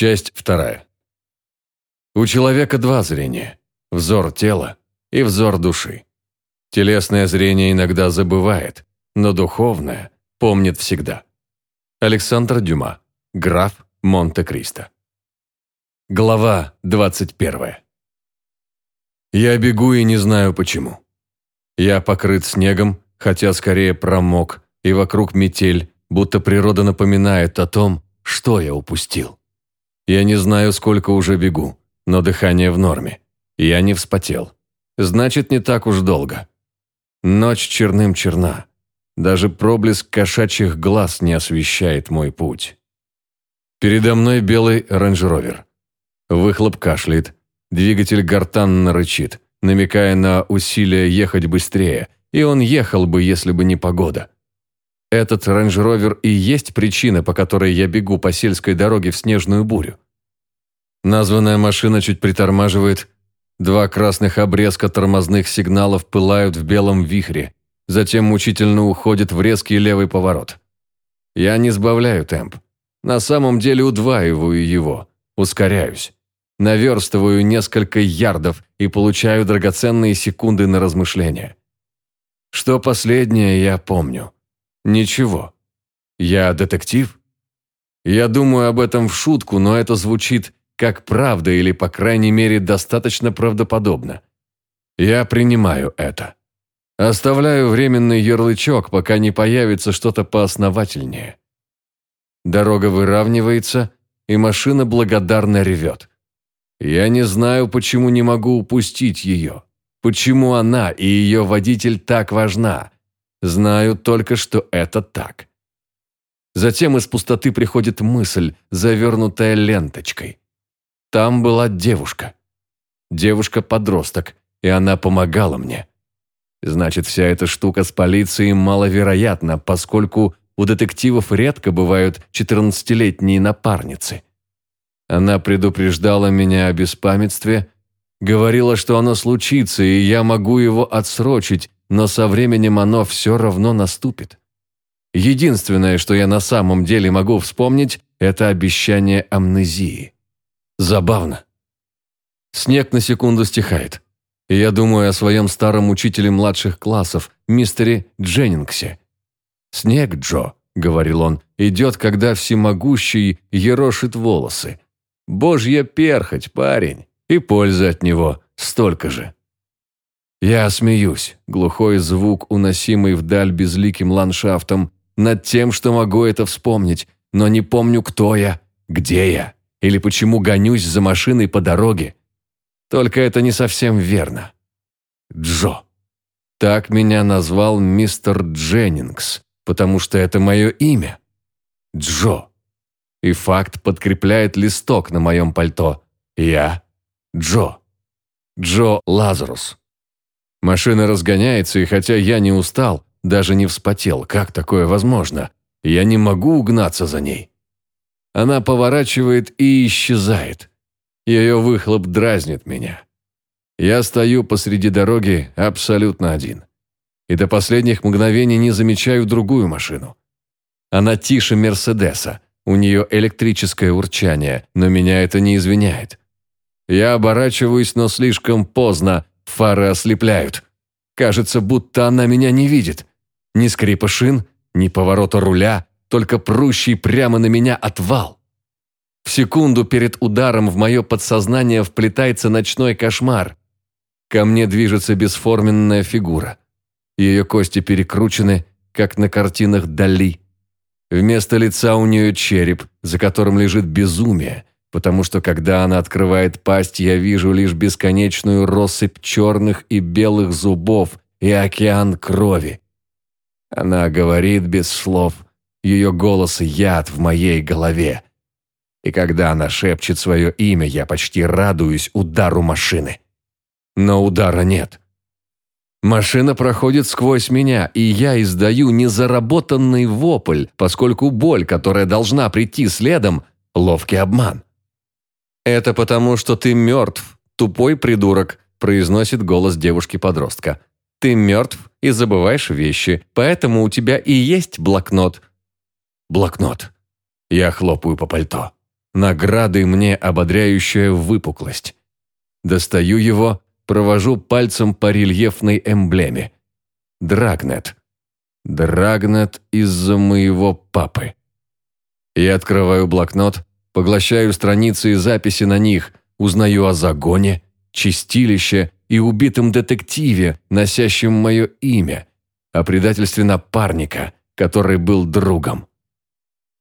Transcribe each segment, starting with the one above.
Часть вторая. У человека два зрения – взор тела и взор души. Телесное зрение иногда забывает, но духовное помнит всегда. Александр Дюма, граф Монте-Кристо. Глава 21. Я бегу и не знаю почему. Я покрыт снегом, хотя скорее промок, и вокруг метель, будто природа напоминает о том, что я упустил. Я не знаю, сколько уже бегу, но дыхание в норме. Я не вспотел. Значит, не так уж долго. Ночь черным черна. Даже проблеск кошачьих глаз не освещает мой путь. Передо мной белый рейндж-ровер. Выхлоп кашляет, двигатель гортанно рычит, намекая на усилие ехать быстрее, и он ехал бы, если бы не погода. Этот рейндж-ровер и есть причина, по которой я бегу по сельской дороге в снежную бурю. Названная машина чуть притормаживает. Два красных обрезка тормозных сигналов пылают в белом вихре, затем мучительно уходит в резкий левый поворот. Я не сбавляю темп. На самом деле удваиваю его, ускоряюсь. Наверстываю несколько ярдов и получаю драгоценные секунды на размышления. Что последнее я помню. Ничего. Я детектив? Я думаю об этом в шутку, но это звучит как правда или, по крайней мере, достаточно правдоподобно. Я принимаю это. Оставляю временный ярлычок, пока не появится что-то поосновательнее. Дорога выравнивается, и машина благодарно ревет. Я не знаю, почему не могу упустить ее. Почему она и ее водитель так важна, Знаю только, что это так. Затем из пустоты приходит мысль, завернутая ленточкой. Там была девушка. Девушка-подросток, и она помогала мне. Значит, вся эта штука с полицией маловероятна, поскольку у детективов редко бывают 14-летние напарницы. Она предупреждала меня о беспамятстве, говорила, что оно случится, и я могу его отсрочить, но со временем оно все равно наступит. Единственное, что я на самом деле могу вспомнить, это обещание амнезии. Забавно. Снег на секунду стихает. Я думаю о своем старом учителе младших классов, мистере Дженнингсе. «Снег, Джо», — говорил он, — «идет, когда всемогущий ерошит волосы. Божья перхоть, парень, и пользы от него столько же». Я смеюсь, глухой звук, уносимый вдаль безликим ландшафтом, над тем, что могу это вспомнить, но не помню, кто я, где я, или почему гонюсь за машиной по дороге. Только это не совсем верно. Джо. Так меня назвал мистер Дженнингс, потому что это мое имя. Джо. И факт подкрепляет листок на моем пальто. Я Джо. Джо Лазарус. Машина разгоняется, и хотя я не устал, даже не вспотел, как такое возможно, я не могу угнаться за ней. Она поворачивает и исчезает. Ее выхлоп дразнит меня. Я стою посреди дороги абсолютно один. И до последних мгновений не замечаю другую машину. Она тише Мерседеса, у нее электрическое урчание, но меня это не извиняет. Я оборачиваюсь, но слишком поздно, Фары ослепляют. Кажется, будто она меня не видит. Ни скрипа шин, ни поворота руля, только прущий прямо на меня отвал. В секунду перед ударом в мое подсознание вплетается ночной кошмар. Ко мне движется бесформенная фигура. Ее кости перекручены, как на картинах Дали. Вместо лица у нее череп, за которым лежит безумие, потому что когда она открывает пасть, я вижу лишь бесконечную россыпь черных и белых зубов и океан крови. Она говорит без слов, ее голос – яд в моей голове. И когда она шепчет свое имя, я почти радуюсь удару машины. Но удара нет. Машина проходит сквозь меня, и я издаю незаработанный вопль, поскольку боль, которая должна прийти следом – ловкий обман. «Это потому, что ты мертв, тупой придурок», произносит голос девушки-подростка. «Ты мертв и забываешь вещи, поэтому у тебя и есть блокнот». «Блокнот». Я хлопаю по пальто. наградой мне ободряющая выпуклость. Достаю его, провожу пальцем по рельефной эмблеме. Драгнет. Драгнет из-за моего папы. Я открываю блокнот, поглощаю страницы и записи на них, узнаю о загоне, чистилище и убитом детективе, носящем мое имя, о предательстве напарника, который был другом.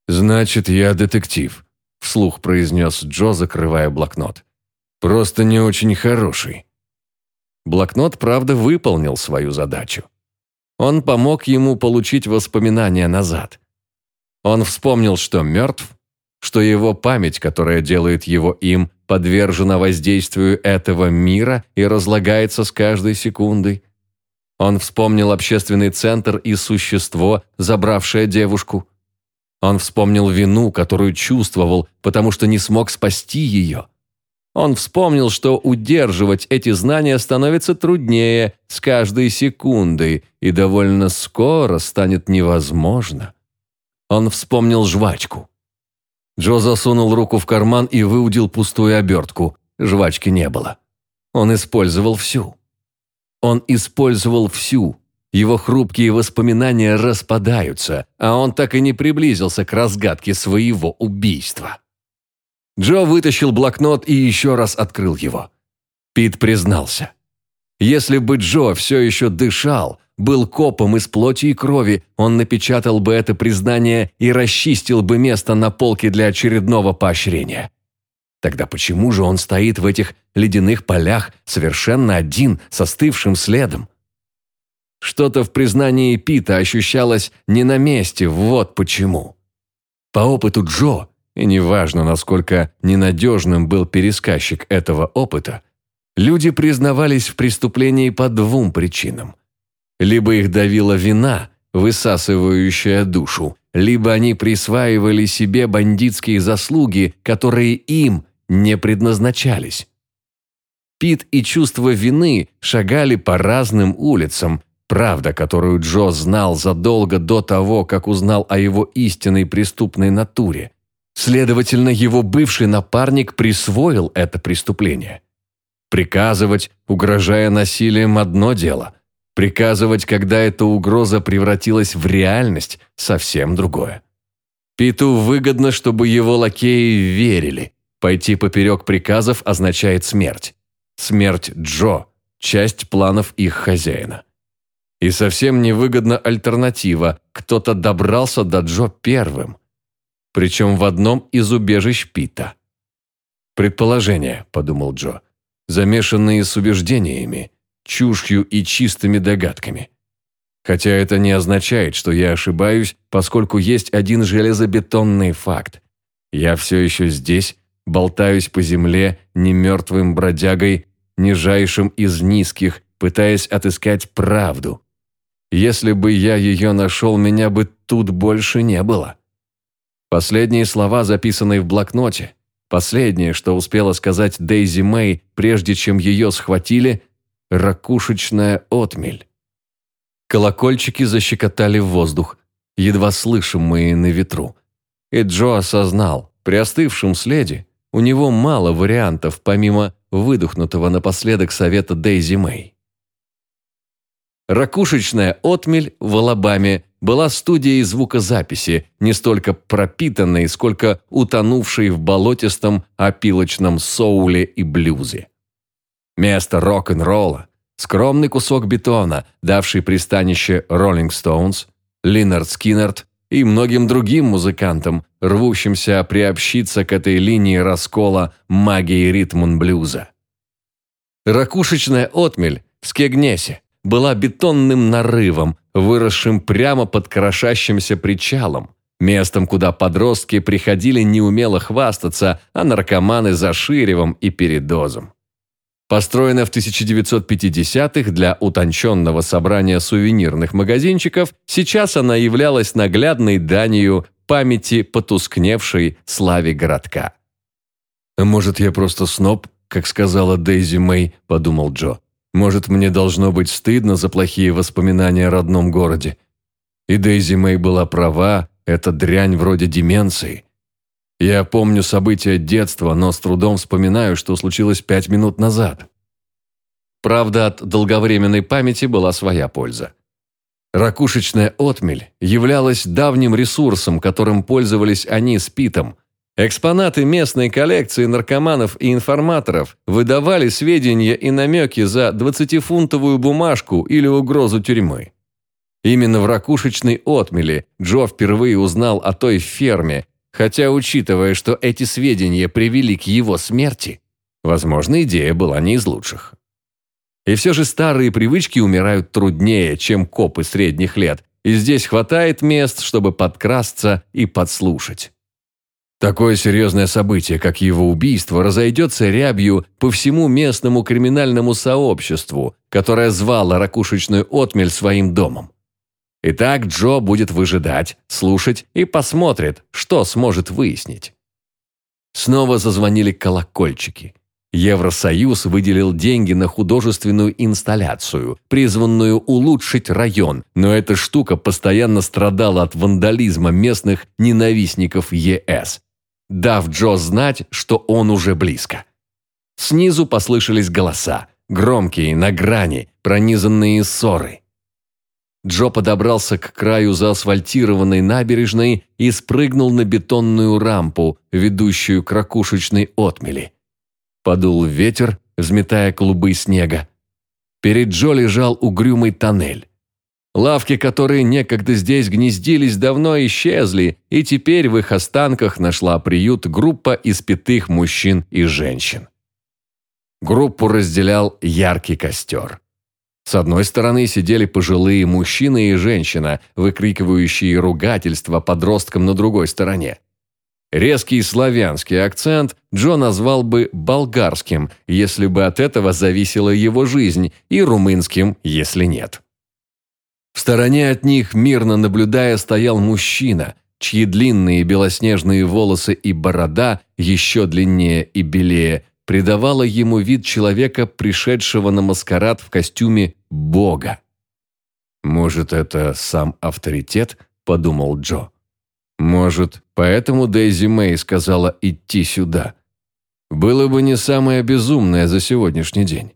«Значит, я детектив», – вслух произнес Джо, закрывая блокнот. «Просто не очень хороший». Блокнот, правда, выполнил свою задачу. Он помог ему получить воспоминания назад. Он вспомнил, что мертв, что его память, которая делает его им, подвержена воздействию этого мира и разлагается с каждой секундой. Он вспомнил общественный центр и существо, забравшее девушку. Он вспомнил вину, которую чувствовал, потому что не смог спасти ее. Он вспомнил, что удерживать эти знания становится труднее с каждой секундой и довольно скоро станет невозможно. Он вспомнил жвачку. Джо засунул руку в карман и выудил пустую обертку. Жвачки не было. Он использовал всю. Он использовал всю, его хрупкие воспоминания распадаются, а он так и не приблизился к разгадке своего убийства. Джо вытащил блокнот и еще раз открыл его. Пит признался. Если бы Джо все еще дышал, был копом из плоти и крови, он напечатал бы это признание и расчистил бы место на полке для очередного поощрения. Тогда почему же он стоит в этих ледяных полях совершенно один, со остывшим следом? Что-то в признании Пита ощущалось не на месте, вот почему. По опыту Джо, и неважно, насколько ненадежным был пересказчик этого опыта, люди признавались в преступлении по двум причинам. Либо их давила вина, высасывающая душу, либо они присваивали себе бандитские заслуги, которые им не предназначались. Пит и чувство вины шагали по разным улицам, Правда, которую Джо знал задолго до того, как узнал о его истинной преступной натуре. Следовательно, его бывший напарник присвоил это преступление. Приказывать, угрожая насилием, одно дело. Приказывать, когда эта угроза превратилась в реальность, совсем другое. Питу выгодно, чтобы его лакеи верили. Пойти поперек приказов означает смерть. Смерть Джо – часть планов их хозяина. И совсем невыгодна альтернатива. Кто-то добрался до Джо первым. Причем в одном из убежищ Пита. «Предположения», – подумал Джо, – «замешанные с убеждениями, чушью и чистыми догадками». Хотя это не означает, что я ошибаюсь, поскольку есть один железобетонный факт. Я все еще здесь, болтаюсь по земле, не мертвым бродягой, нижайшим из низких, пытаясь отыскать правду. Если бы я ее нашел, меня бы тут больше не было. Последние слова, записанные в блокноте, последнее, что успела сказать Дейзи Мэй, прежде чем ее схватили, ракушечная отмель. Колокольчики защекотали в воздух, едва слышимые на ветру. И Джо осознал, при остывшем следе у него мало вариантов, помимо выдохнутого напоследок совета Дейзи Мэй. Ракушечная отмель в Алабаме была студией звукозаписи, не столько пропитанной, сколько утонувшей в болотистом опилочном соуле и блюзе. Место рок-н-ролла, скромный кусок бетона, давший пристанище Роллинг Стоунс, Линард Скиннерт и многим другим музыкантам, рвущимся приобщиться к этой линии раскола магии ритм-блюза. Ракушечная отмель в Скегнесе была бетонным нарывом, выросшим прямо под крошащимся причалом, местом, куда подростки приходили неумело хвастаться, а наркоманы за ширевом и передозом. Построена в 1950-х для утонченного собрания сувенирных магазинчиков, сейчас она являлась наглядной данью памяти потускневшей славе городка. «Может, я просто сноб, как сказала Дейзи Мэй», – подумал Джо. Может, мне должно быть стыдно за плохие воспоминания о родном городе. И Дейзи Мэй была права, это дрянь вроде деменции. Я помню события детства, но с трудом вспоминаю, что случилось пять минут назад. Правда, от долговременной памяти была своя польза. Ракушечная отмель являлась давним ресурсом, которым пользовались они с Питом. Экспонаты местной коллекции наркоманов и информаторов выдавали сведения и намеки за 20-фунтовую бумажку или угрозу тюрьмы. Именно в ракушечной отмели Джо впервые узнал о той ферме, хотя, учитывая, что эти сведения привели к его смерти, возможно, идея была не из лучших. И все же старые привычки умирают труднее, чем копы средних лет, и здесь хватает мест, чтобы подкрасться и подслушать. Такое серьезное событие, как его убийство, разойдется рябью по всему местному криминальному сообществу, которое звало ракушечную отмель своим домом. Итак, Джо будет выжидать, слушать и посмотрит, что сможет выяснить. Снова зазвонили колокольчики. Евросоюз выделил деньги на художественную инсталляцию, призванную улучшить район, но эта штука постоянно страдала от вандализма местных ненавистников ЕС, дав Джо знать, что он уже близко. Снизу послышались голоса, громкие, на грани, пронизанные ссоры. Джо подобрался к краю заасфальтированной набережной и спрыгнул на бетонную рампу, ведущую к ракушечной отмели. Подул ветер, взметая клубы снега. Перед Джо лежал угрюмый тоннель. Лавки, которые некогда здесь гнездились, давно исчезли, и теперь в их останках нашла приют группа испитых мужчин и женщин. Группу разделял яркий костер. С одной стороны сидели пожилые мужчина и женщина, выкрикивающие ругательства подросткам на другой стороне. Резкий славянский акцент Джо назвал бы болгарским, если бы от этого зависела его жизнь, и румынским, если нет. В стороне от них, мирно наблюдая, стоял мужчина, чьи длинные белоснежные волосы и борода, еще длиннее и белее, придавало ему вид человека, пришедшего на маскарад в костюме Бога. «Может, это сам авторитет?» – подумал Джо. «Может, поэтому Дейзи Мэй сказала идти сюда. Было бы не самое безумное за сегодняшний день».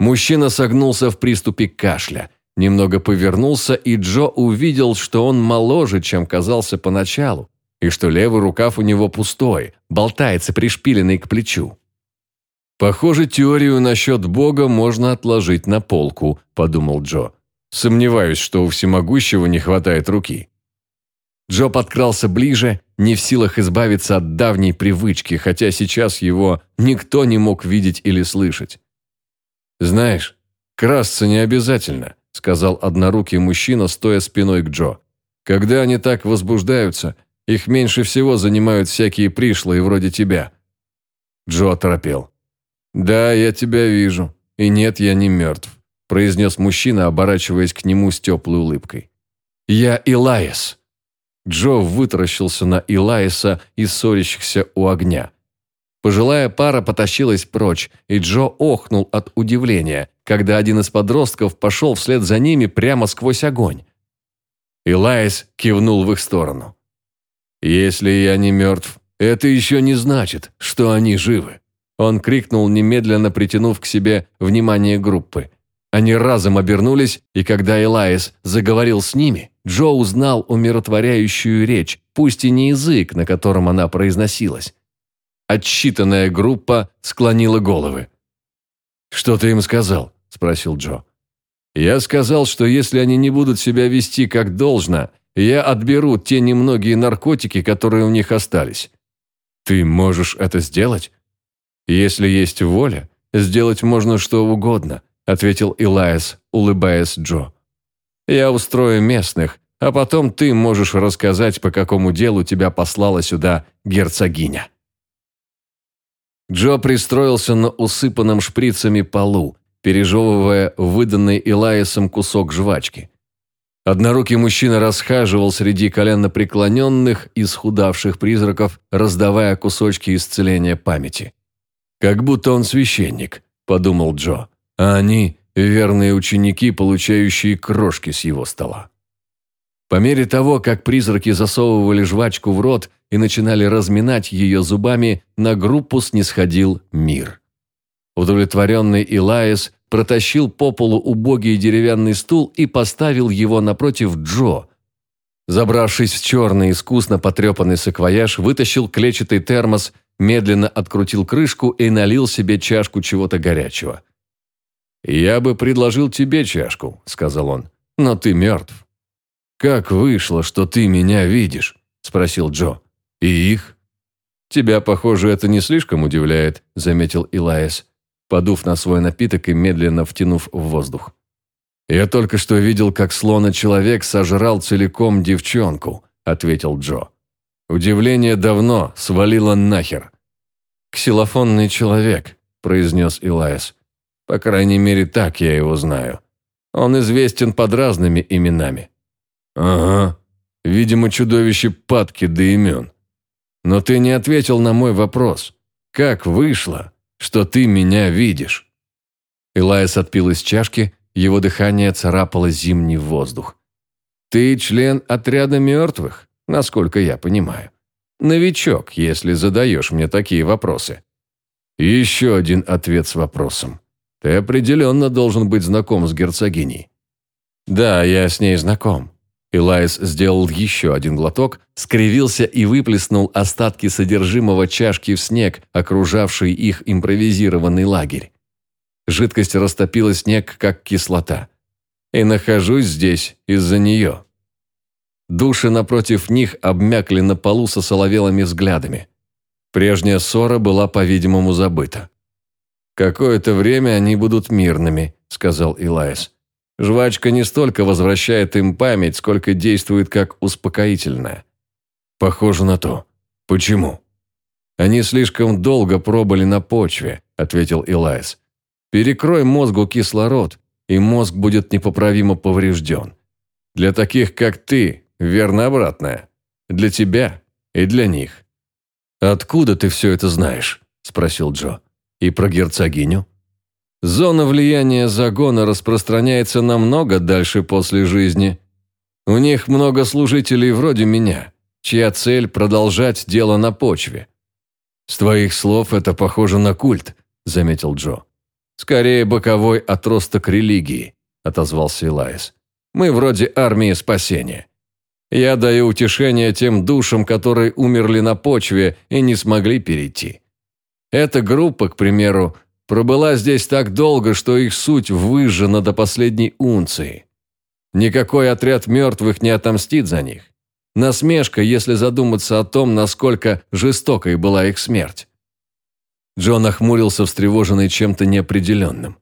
Мужчина согнулся в приступе кашля, немного повернулся, и Джо увидел, что он моложе, чем казался поначалу, и что левый рукав у него пустой, болтается пришпиленный к плечу. «Похоже, теорию насчет Бога можно отложить на полку», – подумал Джо. «Сомневаюсь, что у всемогущего не хватает руки». Джо подкрался ближе, не в силах избавиться от давней привычки, хотя сейчас его никто не мог видеть или слышать. «Знаешь, красться не обязательно», – сказал однорукий мужчина, стоя спиной к Джо. «Когда они так возбуждаются, их меньше всего занимают всякие пришлые вроде тебя». Джо оторопел. «Да, я тебя вижу. И нет, я не мертв», – произнес мужчина, оборачиваясь к нему с теплой улыбкой. «Я Илаис». Джо вытаращился на Илаиса и ссорящихся у огня. Пожилая пара потащилась прочь, и Джо охнул от удивления, когда один из подростков пошел вслед за ними прямо сквозь огонь. Илаис кивнул в их сторону. «Если я не мертв, это еще не значит, что они живы». Он крикнул, немедленно притянув к себе внимание группы. Они разом обернулись, и когда Элайс заговорил с ними, Джо узнал умиротворяющую речь, пусть и не язык, на котором она произносилась. Отсчитанная группа склонила головы. «Что ты им сказал?» – спросил Джо. «Я сказал, что если они не будут себя вести как должно, я отберу те немногие наркотики, которые у них остались. Ты можешь это сделать? Если есть воля, сделать можно что угодно, ответил Илайс, улыбаясь Джо. Я устрою местных, а потом ты можешь рассказать, по какому делу тебя послала сюда герцогиня. Джо пристроился на усыпанном шприцами полу, пережевывая выданный Илаисом кусок жвачки. Однорукий мужчина расхаживал среди коленопреклоненных и схудавших призраков, раздавая кусочки исцеления памяти. «Как будто он священник», – подумал Джо, а они – верные ученики, получающие крошки с его стола. По мере того, как призраки засовывали жвачку в рот и начинали разминать ее зубами, на группу снисходил мир. Удовлетворенный Илаис протащил по полу убогий деревянный стул и поставил его напротив Джо. Забравшись в черный, искусно потрепанный саквояж, вытащил клетчатый термос, медленно открутил крышку и налил себе чашку чего-то горячего. «Я бы предложил тебе чашку», — сказал он, — «но ты мертв». «Как вышло, что ты меня видишь?» – спросил Джо. «И их?» «Тебя, похоже, это не слишком удивляет», – заметил Илаис, подув на свой напиток и медленно втянув в воздух. «Я только что видел, как слона-человек сожрал целиком девчонку», – ответил Джо. «Удивление давно свалило нахер». «Ксилофонный человек», – произнес Илаис. «По крайней мере, так я его знаю. Он известен под разными именами. «Ага. Видимо, чудовище падки до имен. Но ты не ответил на мой вопрос. Как вышло, что ты меня видишь?» Илайс отпил из чашки, его дыхание царапало зимний воздух. «Ты член отряда мертвых, насколько я понимаю. Новичок, если задаешь мне такие вопросы». «Еще один ответ с вопросом. Ты определенно должен быть знаком с герцогиней». «Да, я с ней знаком. Элайс сделал еще один глоток, скривился и выплеснул остатки содержимого чашки в снег, окружавший их импровизированный лагерь. Жидкость растопила снег, как кислота. И нахожусь здесь из-за нее. Души напротив них обмякли на полу со соловелыми взглядами. Прежняя ссора была, по-видимому, забыта. «Какое-то время они будут мирными», — сказал Илайс. Жвачка не столько возвращает им память, сколько действует как успокоительная. Похоже на то. Почему? Они слишком долго пробыли на почве, ответил Илайс. Перекрой мозгу кислород, и мозг будет непоправимо поврежден. Для таких, как ты, верно обратное. Для тебя и для них. «Откуда ты все это знаешь?» – спросил Джо. «И про герцогиню?» Зона влияния загона распространяется намного дальше после жизни. У них много служителей вроде меня, чья цель – продолжать дело на почве. «С твоих слов это похоже на культ», – заметил Джо. «Скорее боковой отросток религии», – отозвался Илайс. «Мы вроде армии спасения. Я даю утешение тем душам, которые умерли на почве и не смогли перейти. Эта группа, к примеру, пробыла здесь так долго, что их суть выжжена до последней унции. Никакой отряд мертвых не отомстит за них. Насмешка, если задуматься о том, насколько жестокой была их смерть. Джон охмурился, встревоженный чем-то неопределенным.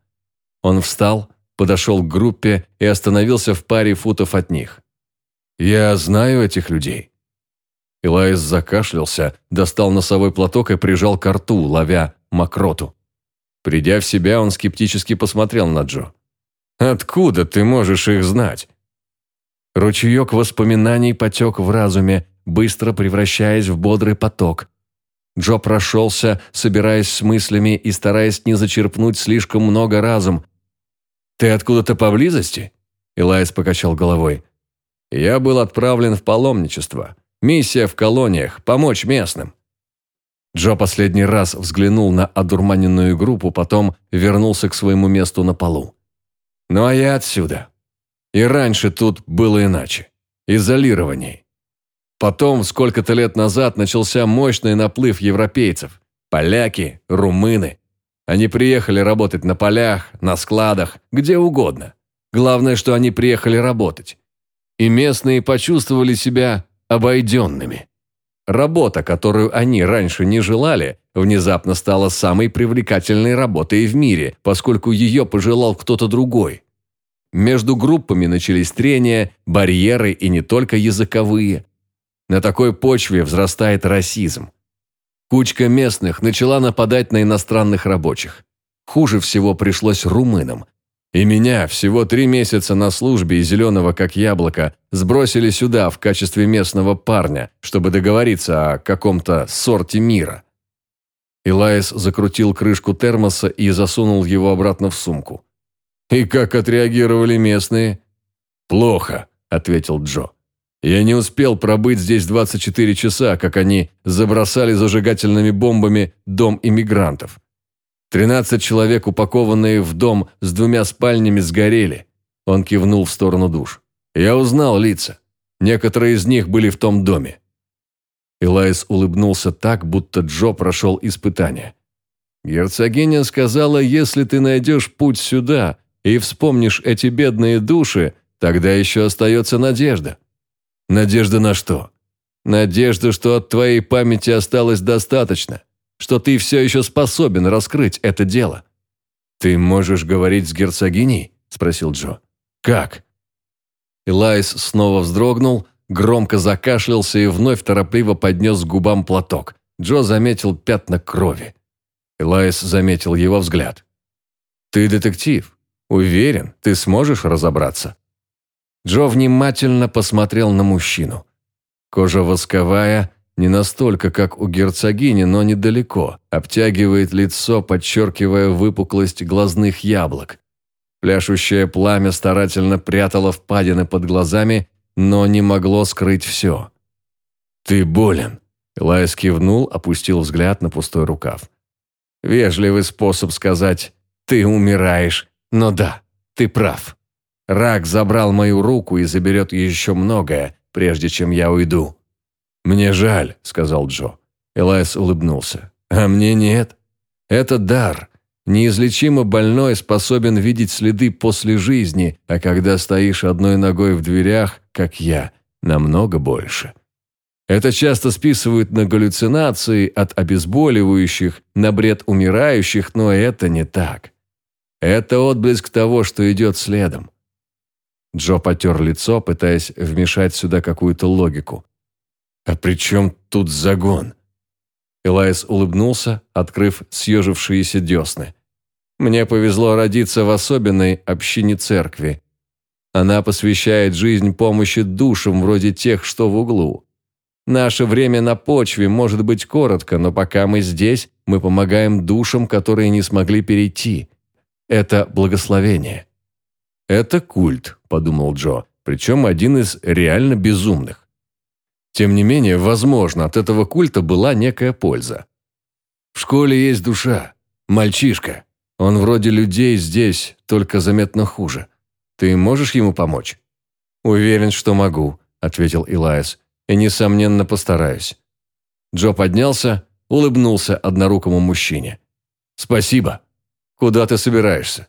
Он встал, подошел к группе и остановился в паре футов от них. «Я знаю этих людей». Илайс закашлялся, достал носовой платок и прижал к рту, ловя мокроту. Придя в себя, он скептически посмотрел на Джо. «Откуда ты можешь их знать?» Ручеек воспоминаний потек в разуме, быстро превращаясь в бодрый поток. Джо прошелся, собираясь с мыслями и стараясь не зачерпнуть слишком много разум. «Ты откуда-то поблизости?» Элайс покачал головой. «Я был отправлен в паломничество. Миссия в колониях, помочь местным. Джо последний раз взглянул на одурманенную группу, потом вернулся к своему месту на полу. «Ну а я отсюда. И раньше тут было иначе. Изолирование. Потом, сколько-то лет назад, начался мощный наплыв европейцев. Поляки, румыны. Они приехали работать на полях, на складах, где угодно. Главное, что они приехали работать. И местные почувствовали себя обойденными. Работа, которую они раньше не желали, внезапно стала самой привлекательной работой в мире, поскольку ее пожелал кто-то другой. Между группами начались трения, барьеры и не только языковые. На такой почве взрастает расизм. Кучка местных начала нападать на иностранных рабочих. Хуже всего пришлось румынам, и меня, всего три месяца на службе и зеленого как яблоко, сбросили сюда в качестве местного парня, чтобы договориться о каком-то сорте мира. Илайс закрутил крышку термоса и засунул его обратно в сумку. «И как отреагировали местные?» «Плохо», — ответил Джо. Я не успел пробыть здесь 24 часа, как они забросали зажигательными бомбами дом иммигрантов. 13 человек, упакованные в дом с двумя спальнями, сгорели. Он кивнул в сторону душ. Я узнал лица. Некоторые из них были в том доме. Элайс улыбнулся так, будто Джо прошел испытание. Герцогиня сказала, если ты найдешь путь сюда и вспомнишь эти бедные души, тогда еще остается надежда. Надежда на что? Надежда, что от твоей памяти осталось достаточно, что ты все еще способен раскрыть это дело. «Ты можешь говорить с герцогиней?» – спросил Джо. «Как?» Элайс снова вздрогнул, громко закашлялся и вновь торопливо поднес к губам платок. Джо заметил пятна крови. Элайс заметил его взгляд. «Ты детектив. Уверен, ты сможешь разобраться?» Джо внимательно посмотрел на мужчину. Кожа восковая, не настолько, как у герцогини, но недалеко, обтягивает лицо, подчеркивая выпуклость глазных яблок. Пляшущее пламя старательно прятало впадины под глазами, но не могло скрыть все. «Ты болен», – Элайс кивнул, опустил взгляд на пустой рукав. Вежливый способ сказать «ты умираешь», но да, ты прав. Рак забрал мою руку и заберет еще многое, прежде чем я уйду». «Мне жаль», — сказал Джо. Элайс улыбнулся. «А мне нет. Это дар. Неизлечимо больной способен видеть следы после жизни, а когда стоишь одной ногой в дверях, как я, намного больше». Это часто списывают на галлюцинации от обезболивающих, на бред умирающих, но это не так. Это отблеск того, что идет следом. Джо потер лицо, пытаясь вмешать сюда какую-то логику. «А при чем тут загон?» Элайс улыбнулся, открыв съежившиеся десны. «Мне повезло родиться в особенной общине церкви. Она посвящает жизнь помощи душам вроде тех, что в углу. Наше время на почве может быть коротко, но пока мы здесь, мы помогаем душам, которые не смогли перейти. Это благословение. «Это культ», – подумал Джо, причем один из реально безумных. Тем не менее, возможно, от этого культа была некая польза. В школе есть душа, мальчишка. Он вроде людей здесь, только заметно хуже. Ты можешь ему помочь? Уверен, что могу, ответил Илайс и, несомненно, постараюсь». Джо поднялся, улыбнулся однорукому мужчине. «Спасибо. Куда ты собираешься?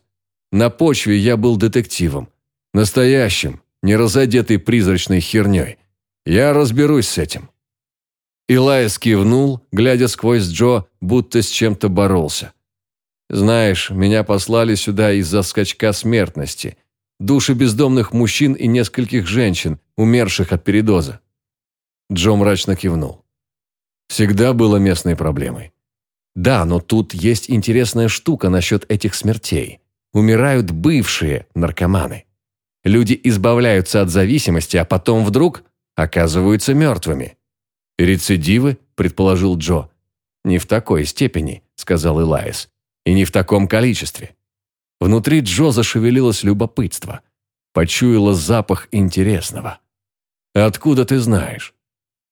На почве я был детективом. Настоящим, не разодетый призрачной херней. Я разберусь с этим». Илайс кивнул, глядя сквозь Джо, будто с чем-то боролся. «Знаешь, меня послали сюда из-за скачка смертности. Души бездомных мужчин и нескольких женщин, умерших от передоза. Джо мрачно кивнул. Всегда было местной проблемой. Да, но тут есть интересная штука насчет этих смертей. Умирают бывшие наркоманы. Люди избавляются от зависимости, а потом вдруг оказываются мертвыми. «Рецидивы?» – предположил Джо. «Не в такой степени», – сказал Элайс. «И не в таком количестве». Внутри Джо зашевелилось любопытство. Почуяло запах интересного. «Откуда ты знаешь?»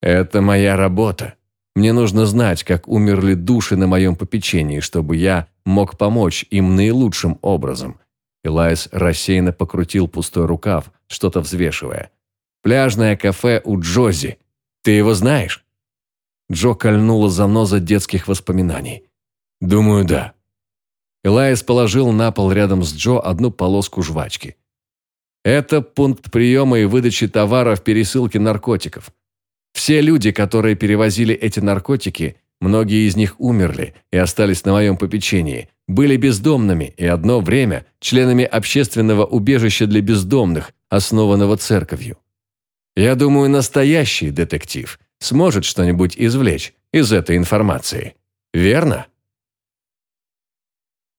Это моя работа. Мне нужно знать, как умерли души на моем попечении, чтобы я мог помочь им наилучшим образом. Элайс рассеянно покрутил пустой рукав, что-то взвешивая. «Пляжное кафе у Джози. Ты его знаешь?» Джо кольнула заноза детских воспоминаний. «Думаю, да». Элайс положил на пол рядом с Джо одну полоску жвачки. «Это пункт приема и выдачи товара в пересылке наркотиков. Все люди, которые перевозили эти наркотики, многие из них умерли и остались на моем попечении, были бездомными и одно время членами общественного убежища для бездомных, основанного церковью. Я думаю, настоящий детектив сможет что-нибудь извлечь из этой информации. Верно?